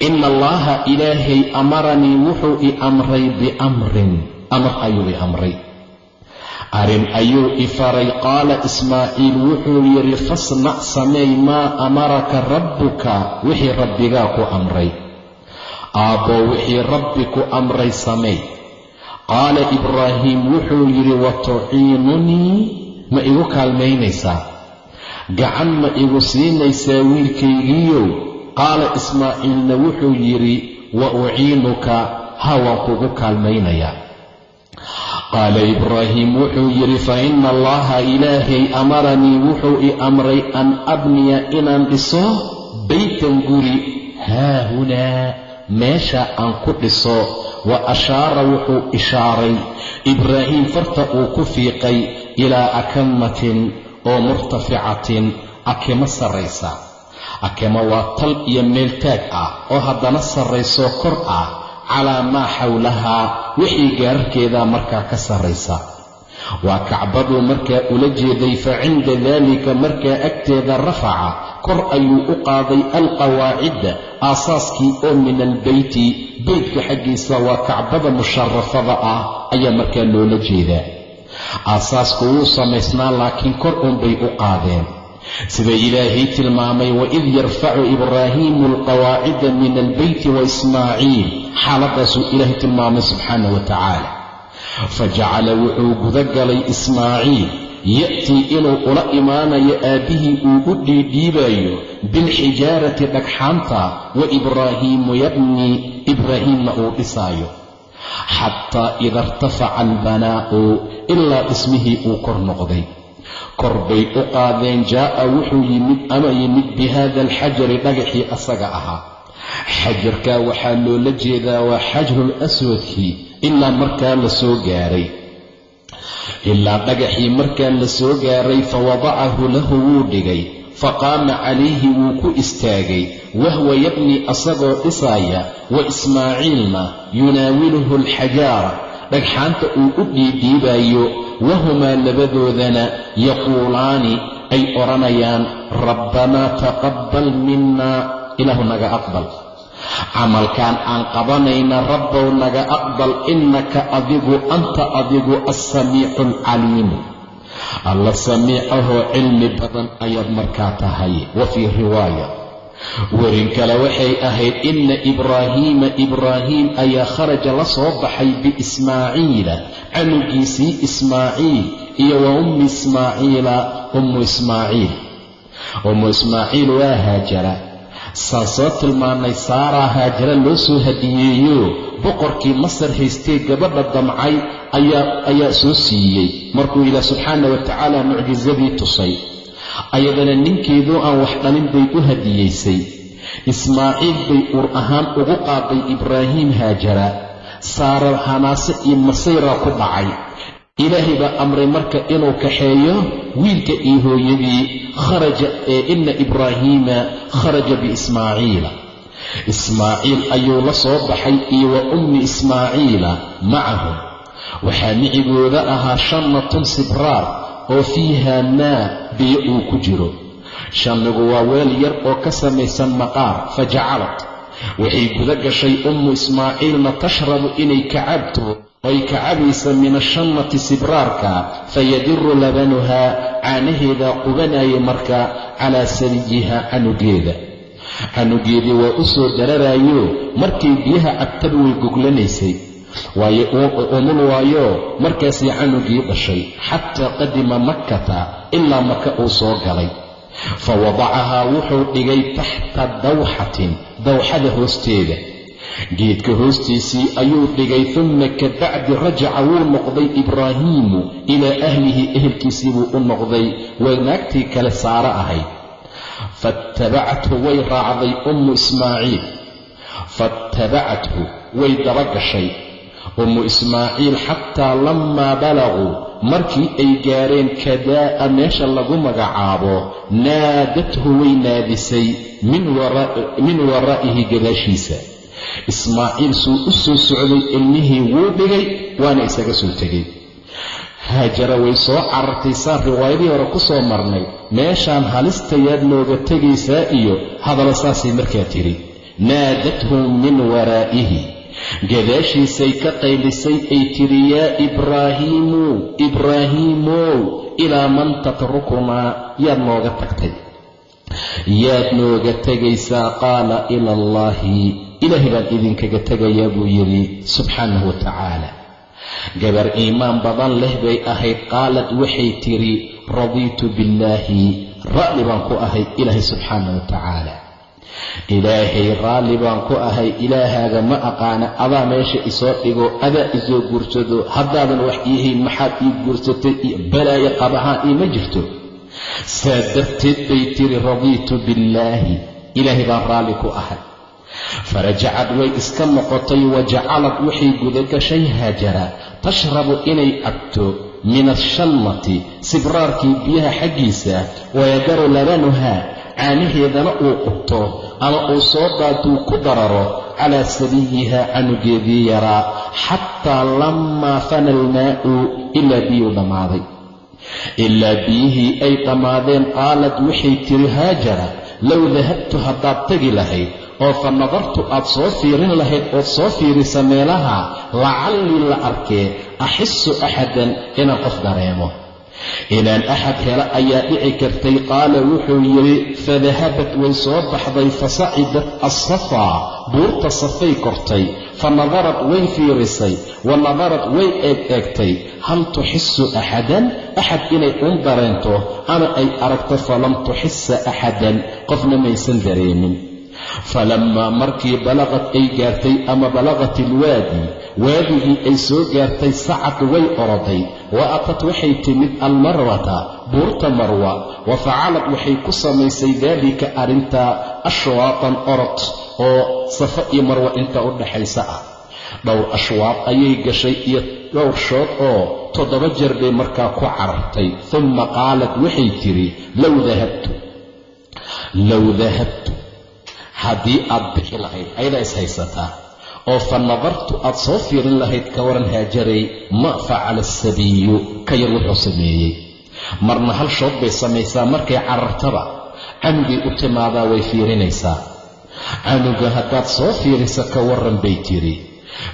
ina allaha ilaahay amaranii wuxuu i amray biamrin. Amar ayuu i amray. Arrin ayuu i faray qaala ismaaciil wuxuu yidhi fasnac sameey maa amaraka rabbuka wixii rabbigaa ku amray. Aabbo wixii rabbi ku amray sameey qaala ibraahiim wuxuu yidhi wa tuciinunii? Ma igu kaalmaynaysaa gacan ma igu siinaysaa wiilkaygiiyow? Qaala ismaaciilna wuxuu yidhi wa uciinuka ha waan kugu kaalmaynayaa qaala ibraahiim wuxuu yidhi fa ina allaha ilaahay amaranii wuxuu i amray an abniya inaan dhiso baytan guri. Haahunaa meesha aan ku dhiso. Wa ashaara wuxuu ishaaray ibraahiim farta uu ku fiiqay ilaa akamatin oo murtaficatin akimo sarraysa. Akimo waa tal iyo meel taag ah oo haddana sarraysoo kor ah calaa maa xawlahaa wixii gaararkeedaa markaa ka sarraysa. Waa kacbaduu markaa ula jeeday fa cinda daalika markaa agteeda rafaca kor ayuu u qaaday alqawaacidda aasaaskii oo min albeyti beytka xaggiisa waa kacbada musharafada ah ayaa markaa loola jeedaa aasaasku wuu samaysnaa laakiin kor uunbay u qaadeen. Sida ilaahay tilmaamay waid yarfacu ibraahiimu alqawaacida min albeyti wa ismaaciil. Xaaladaasuu ilaahay tilmaamay subxaana wa tacaala. Fa jacala wuxuu gudagalay ismaaciil ya'tii inuu ula imaanayo aabbihii uu u dhiidhiibayo bilxijaarati dhagxaanta wa ibraahiimu yabni ibraahiimna uu dhisaayo xataa ida irtafaca albanaa'u ilaa dhismihii uu kor noqday. Kor bay u qaadeen jaa'a wuxuu yimid ama yimid bi haada alxajari dhagaxii asaga ahaa. Xajarkaa waxaa loola jeedaa waa xajarul aswadkii ilaa markaa la soo gaaray. Ilaa dhagaxii markaa la soo gaaray fa wadacahu lahu wuu dhigay faqaama calayhi wuu ku istaagay wahwa yabni asagoo dhisaaya wa ismaaciilna yunaawiluhu alxajaara dhagxaanta uu u dhiidhiibayo wahumaa labadoodana yaquulaani ay odhanayaan rabbanaa taqabbal minaa ilaahu naga aqbal camalkan aan qabanayna rabbow naga aqbal innaka adigu anta adigu alsamiicu alcaliimu alla samiicahoo cilmi badan ayaad markaa tahay wa fii riwaaya werin kale waxay ahayd inna ibraahiima ibraahiim ayaa kharaja la soo baxay biismaaciila canugiisii ismaaciil iyo wa ummi ismaaciila ummu ismaaciil. Ummu ismaaciil waa haajara. Saan soo tilmaannay saaraa haajara loo soo hadiyeeyo. Boqorkii masar haystee gabadha damcay ayaa soo siiyey. Markuu ilaah subxaana wa tacaala mucjisadii tusay ayadana ninkeedoo aan wax dhalin bay u hadiyeysay. Ismaaciil bay ur ahaan ugu qaaday ibraahiim haajara saara hanaase iyo masayraa ku dhacay. Ilaahay baa amray marka inuu kaxeeyo wiilka iyo hooyadii kharaja ee ina ibraahiima kharaja biismaaciila. Ismaaciil ayuu la soo baxay iyo wa ummi ismaaciila macahum waxaa micigooda ahaa shannatun sibraar oo fiiha maa biyo uu ku jiro. Shannigu waa weel yar oo ka samaysan maqaar fa jacalat waxay guda gashay ummu ismaaciilna tashrabu inay ka cabto ay ka cabaysa min ashannati sibraarka fayadiru labanuhaa caanaheedaa qubanaya marka calaa sarijiha canugeeda. Canugeedii waa u soo dararaayo markay biyaha cabtaba way goglanaysay waayo umul waayo markaasay canugii dhashay xataa qadima makkata ilaa maka uu soo galay. Fa wadacahaa wuxuu dhigay taxta dawxatin dawxada hoosteeda. Geedka hoostiisii ayuu dhigay uma ka bacdi rajaca wuu noqday ibraahiimu ilaa ahlihi ehelkiisii buu u noqday waa naagtii kale saaro ahayd. Faattabacathu way raacday ummu ismaaciil. Faattabacathu way daba gashay ummu ismaaciil xataa lamaa balaguu markii ay gaareen kadaa'a meesha lagu magacaabo naadathu way naadisay min waraa'ihi gadaashiisa. Ismaaciil suu u soo socday ilmihii wuu dhigay waana isaga soo tegay. Haajara way soo carartay saan riwaayadii hore ku soo marnay meeshaan halistayaad nooga tegaysaa iyo hadalla saasay markaa tidhi naadathu min waraa'ihi gadaashiisay ka qaylisay ay tidhi yaa ibraahiimu ibraahiimow ilaa man tatrukunaa yaad nooga tagtay. Yaad nooga tegaysaa qaala ila allaahi ilaahay baan idinkaga tegayaa buu yidhi subxaanahu wa tacaala. Gabar iimaan badan leh bay ahayd qaalad waxay tidhi radiitu billaahi raalli baan ku ahay ilaahay subxaanahu wa tacaala ilaahay raalli baan ku ahay ilaahaaga ma aqaana adaa meesha isoo dhigo adaa isoo guursado haddaadan wax iihayn maxaad ii guursatay iyo balaayo qabahaan iima jirto. Saa darteed bay tiri radiitu billaahi ilaahay baan raalli ku ahay. Farajacad way iska noqotay wa jacalad waxay gudagashay haajara. Tashrabu inay cabto min ashallati sibraarkii biyaha xaggiisa wayadaru labanuhaa caanaheedana uu qubto ama uu soo daatuu ku dararo calaa sabiyihaa canugeedii yaraa xataa lammaa fana almaa'u ilaa biyuu dhammaaday. Ilaa biyihii ay dhammaadeen qaalad waxay tiri haajara low dahabtu haddaad tegi lahayd oo fa nadartu aad soo fiirin lahayd ood soo fiirisa meelaha lacallii la arkee axisu axadan inaan qof dareemo inaan axad helo ayaa dhici kartay qaala wuxuu yidhi fadahabat way soo baxday fasacidat assafaa buurta safay kortay fa nadarad way fiirisay wa nadarad way eeg eegtay. Hal tuxisu axadan axad inay uun dareento ama ay aragto falam tuxisa axadan qofna maysan dareemin falammaa markii balaqad ay gaartay ama balaqat ilwaadi waadigii ay soo gaartay sacad way oroday. Wa atad waxay timid almarwata buurta marwa. Wa facalad waxay ku samaysay daalika arrintaa ashwaatan orod oo safa iyo marwa inta u dhaxaysa ah. Dhowr ashwaad ayay gashay iyo dhowr shood oo toddoba jeer bay markaa ku carartay. Uma qaalad waxay tidhi low dahabtu. Low dahabtu haddii aad bixi lahayd ayadaa is haysataa oo fa nadartu aad soo fiirin lahayd ka waran haajaray ma facala asabiyu ka yar wuxuu sameeyey. Marna hal shood bay samaysaa markay carartaba canugay u timaadaa way fiirinaysaa. Canuga haddaad soo fiirisa ka waran bay tiri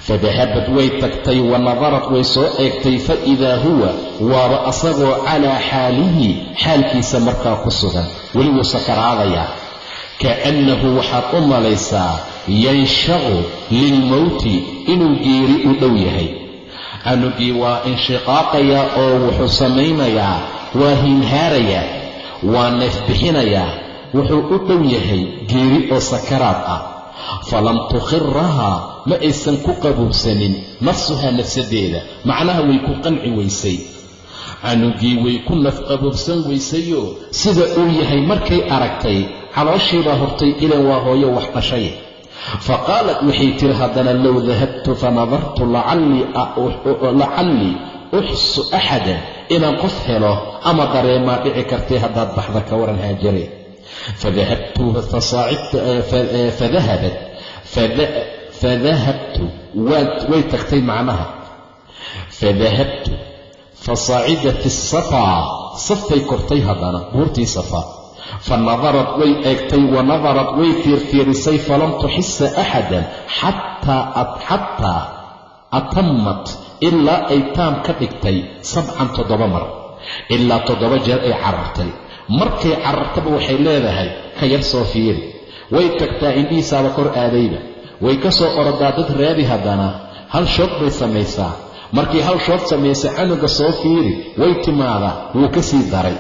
fadahabad way tagtay wa nadarad way soo eegtay fa idaa huwa waaba asagoo calaa xaalihi xaalkiisa markaa ku sugan. Weli wuu sakaraadayaa kaannahu waxaad u malaysaa yanshaqu lilmowti inuu geeri u dhow yahay canugii waa inshiqaaqayaa oo wuxuu samaynayaa waa hinhaarayaa waa neef bixinayaa wuxuu u dhow yahay geeri oo sakaraad ah falam tukhirahaa ma aysan ku qabuubsanin nafsuhaa nafsadeeda macnaha way ku qanci weysay canugii way ku nafqaboobsan weysayoo sida uu yahay markay aragtay calooshiibaa hortay ilan waa hooyo wax dhashay. Fa qaalat waxay tiri haddana low dahabtu fanadartu lacallii uxsu axadan inaan qof helo ama dareemaa dhici kartay haddaad baxda ka waran fadahabtu fadahabat fadahabtu way tagtay macnaha. Fadahabtu fasacidat isafaa safay kortay haddana buurtii safaa fa nadarad way eegtay wa nadarad way fiirfiirisay falam tuxisa axadan xataa atamat ilaa ay taam ka dhigtay sabcan toddoba mar ilaa toddoba jeer ay carartay. Markay carartaba waxay leedahay ka yar soo fiiri. Way tagtaa indhihiisaaba kor aadayba. Way ka soo orodaa dad raadi haddana. Hal shoog bay samaysaa. Markii hal shood samaysa canuga soo fiiri way timaadaa wuu ka sii daray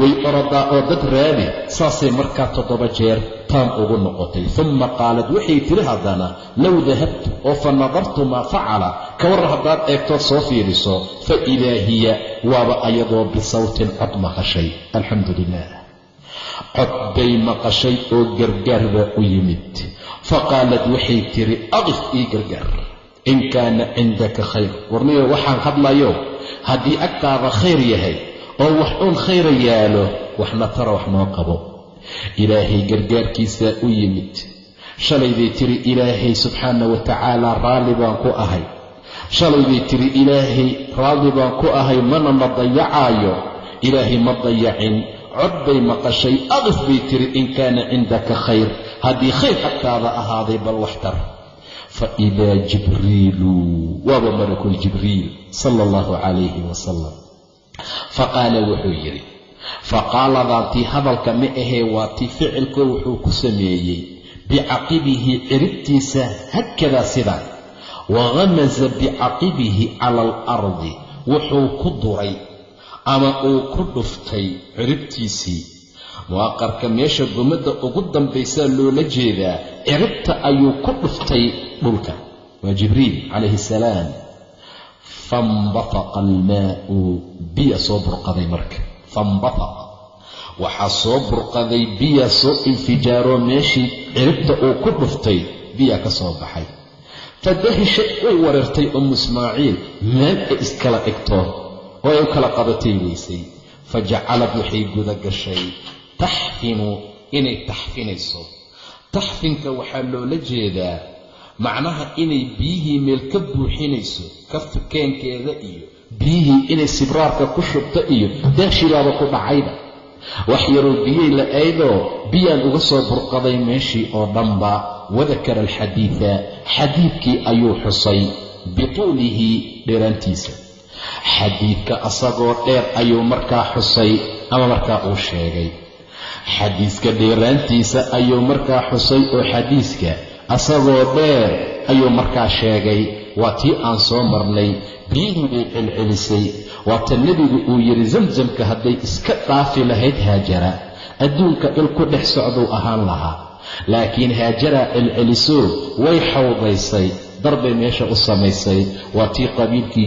way orodaa oo dad raadi saasay markaa toddoba jeer taam ugu noqotay. Uma qaalad waxay tiri haddana low dahabtu oo fa nadartu maa facala ka warran haddaad eegtood soo fiiriso fa idaa hiya waaba ayadoo bisawtin cod maqashay alxamdu lilah cod bay maqashay oo gargaar baa u yimid. Fa qaalad waxay tiri aqif ii gargaar. In kaana cindaka khayr. Warniyo waxaan hadlayo. Haddii agtaada khayr yahay oo wax uun khayra yaalo waxna tara wax noo qabo. Ilaahay gargaarkiisaa u yimid. Shalayday tiri ilaahay subxaana wa tacaala raalli baan ku ahay. Shalayday tiri ilaahay raalli baan ku ahay mana na dayacaayo ilaahay ma dayacin cod bay maqashay aqif bay tiri in kaana cindaka khayr. Haddii khayr agtaada ahaaday bal wax tar. Faidaa jibriilu waaba malakul jibriil sala allahu calayhi wasalam faqaala wuxuu yidhi faqaaladaantii hadalka ma ahee waa tii ficilko wuxuu ku sameeyey. Bicaqibihi ciribtiisa hakadaa sidaa waghamasa bicaqibihi cala alardi wuxuu ku duray ama uu ku dhuftay ciribtiisii. Muwaqarka meesha gumadda ugu dambaysaa loola jeedaa ciribta ayuu ku dhuftay dhulka. Waa jibriil calayhi salaam fambataqa almaa'u biya soo burqaday marka. Fambataqa waxaa soo burqaday biyaa soo infijaaroo meeshii ciribta uu ku dhuftay biyaa ka soo baxay. Fadahishay way wareertay ummu ismaaciil meel ay iskala dhigto oo ay u kala qabatay weysay. Fa jacalad waxay guda gashay taxfinu inay taxfinayso. Taxfinka waxaa loola jeedaa macnaha inay biyihii meel ka buuxinayso kaftukeenkeeda iyo biyihii inay sibraarka ku shubto iyo daashibaaba ku dhacayba. Wax yaroo biyey la aydoo biyaan uga soo burqaday meeshii oo dhanba wadakara alxadiida xadiidkii ayuu xusay bituulihi dheeraantiisa. Xadiidka asagoo dheer ayuu markaa xusay ama markaa uu sheegay. Xadiiska dheeraantiisa ayuu markaa xusay oo xadiiska asagoo dheer ayuu markaa sheegay waa tii aan soo marnay biyihii bay celcelisay. Waata nebigu uu yidhi samsamka hadday iska dhaafi lahayd haajara adduunka il ku dhex socduu ahaan lahaa. Laakiin haajaraa celceliso way xawdaysay darbay meesha u samaysay. Waa tii qabiilkii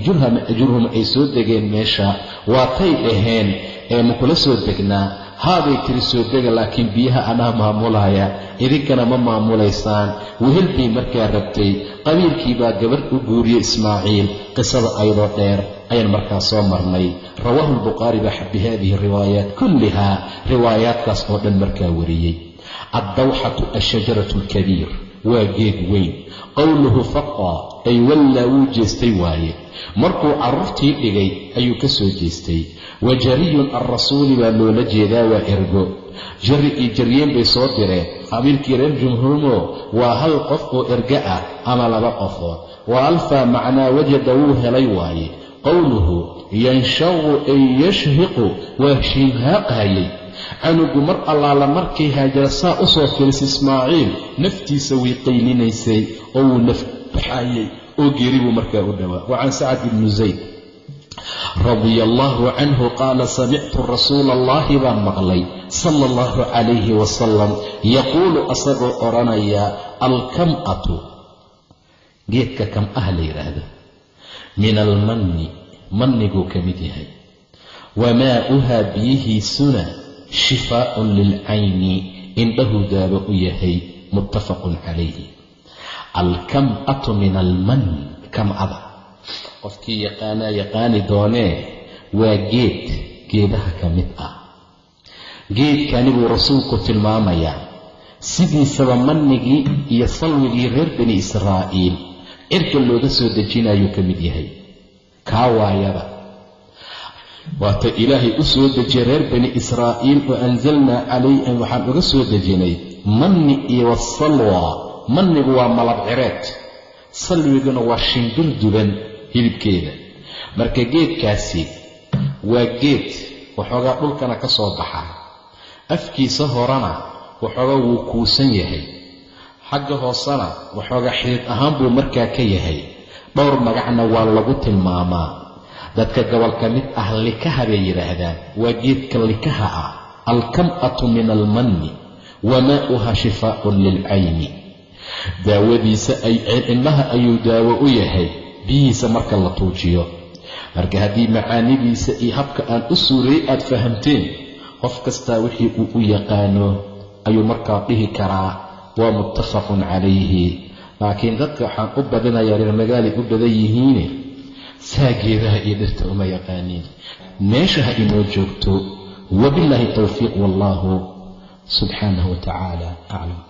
jurhum ay soo degeen meesha. Waatay dhaheen ee makula soo degnaa haabay tiri soo dega laakiin biyaha anaa maamulaya. Idinkana ma maamulaysaan wehel bay markaa rabtay. Qabiilkii baa gabadh u guuriyey ismaaciil. Qisada ayadoo dheer ayaan markaa soo marnay. Rawaahu albukhaari baa bi haadihi riwaayaat kullihaa. Riwaayaadkaas oo dhan markaa wariyey. Addawxatu ashajaratu alkabiir waa geed weyn. Qowluhu faqa ay wallaa wuu jeestay waaye. Markuu carruurtii dhigay ayuu ka soo jeestay. Wa jariyun alrasuuli baa loola jeedaa waa ergo. Jari iyo jaryeen bay soo direen. Qabiilkii reer jumhuumo waa hal qof oo erga ah ama laba qofood. Wa alfaa macnaa wajada wuu helay waaye. Qowluhu yanshaqu ay yashhiqu waa shiinhaaqhayay canugu mar allaala markay haajara saa u soo firis ismaaciil naftiisa way qaylinaysay oo wuu nafbaxayay oo geeri buu markaa u dhowaa wa can sacad ibnu zayd radia allaahu canhu qaala samictu rasuula allahi baan maqlay sala allahu calayhi wasalam yaquulu asagoo odhanaya alkam'atu geedka kam-ah la yidhaahdo min almanni manniguu ka mid yahay wamaa'uhaa biyihiisuna shifaaءun lilcayni indhahuu daabo u yahay muttafaqun calayhi. Alkam'atu min alman kamcada qofkii yaqaanaa yaqaani doonee waa geed geedaha ka mid ah. Geedkani buu rasuulku tilmaamayaa sidiisaba mannigii iyo salwigii reer bani israa'iil cirka looga soo dejinayuu ka mid yahay. Kaa waayaba waata ilaahay u soo dejiyay reer bani israa'iil oo anzalnaa calayhim waxaan uga soo dejinay manni iyo wasalwa mannigu waa malab cireed salwiguna waa shimbir duban hilibkeeda. Marka geedkaasi waa geed waxoogaa dhulkana ka soo baxa. Afkiisa horena waxoogaa wuu kuusan yahay. Xagga hoosena waxoogaa xidid ahaan buu markaa ka yahay. Dhowr magacna waa lagu tilmaamaa dadka gobol ka mid ah likaha bay yidhaahdaan waa geedka likaha ah alkam'atu min almanni wamaa'uha shifaaءun lilcayni. Daawadiisa indhaha ayuu daawo u yahay biyihiisa marka la tuujiyo. Marka haddii macaanidiisa iyo habka aan u suureeyey aad fahamteen qof kastaa wixii uu u yaqaano ayuu markaa dhihi karaa waa muttafaqun calayhi. Laakiin dadka waxaan u badinayaa reer magaalay u badan yihiine saa geedaha iyo dhirta uma yaqaaniin. Meesha ha inoo joogto wabillaahi towfiiq wallaahu subxaanahu wa aclam